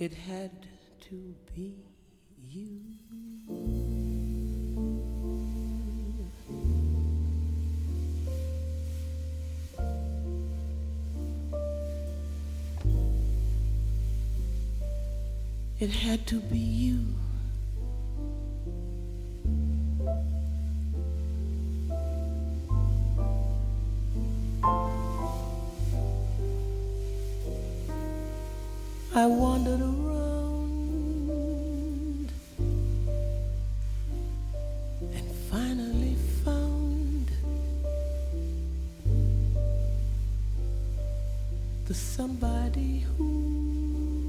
It had to be you. It had to be you. I wandered around and finally found the somebody who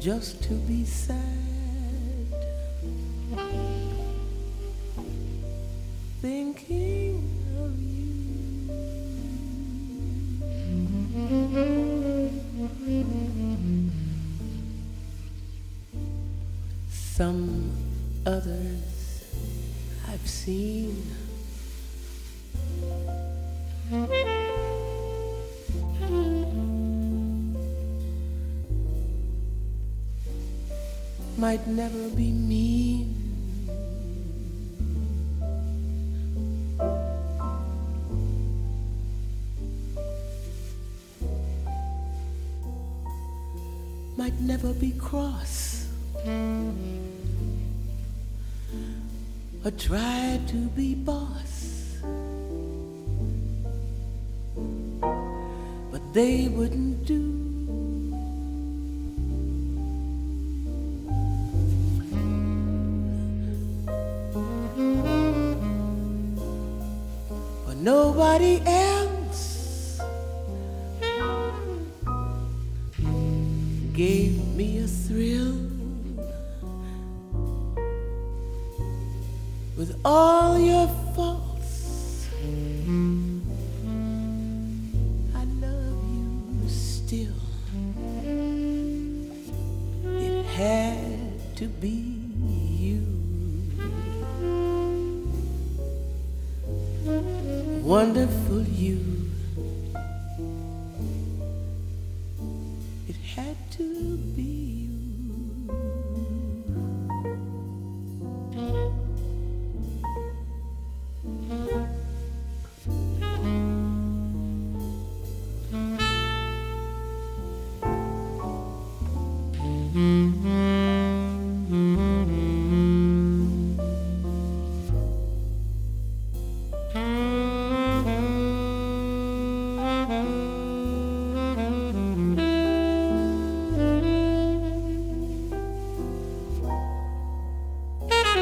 Just to be sad. Thinking Some others I've seen. Might never be mean. Might never be cross. Or try to be boss. But they wouldn't do. For nobody else gave me a thrill with all your faults. I love you still. It had to be you. Wonderful you. It had to be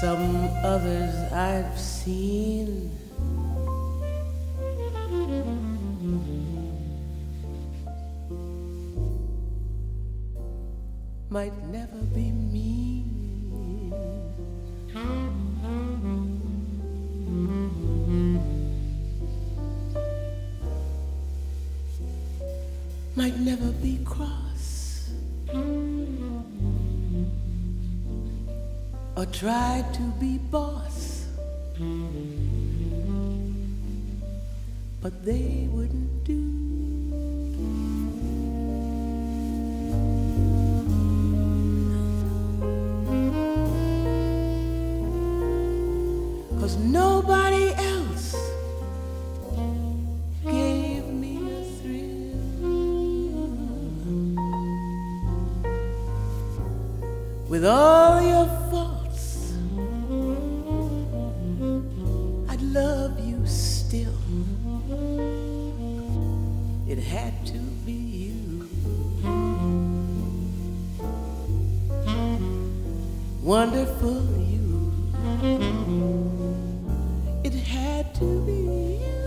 some others I've seen. Might never be me. Might never be cross. Or try to be boss, but they wouldn't do. Cause nobody else gave me a thrill. With all still. It had to be you. Wonderful you. It had to be you.